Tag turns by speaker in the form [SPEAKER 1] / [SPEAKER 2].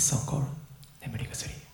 [SPEAKER 1] Peace Encore, 眠り薬。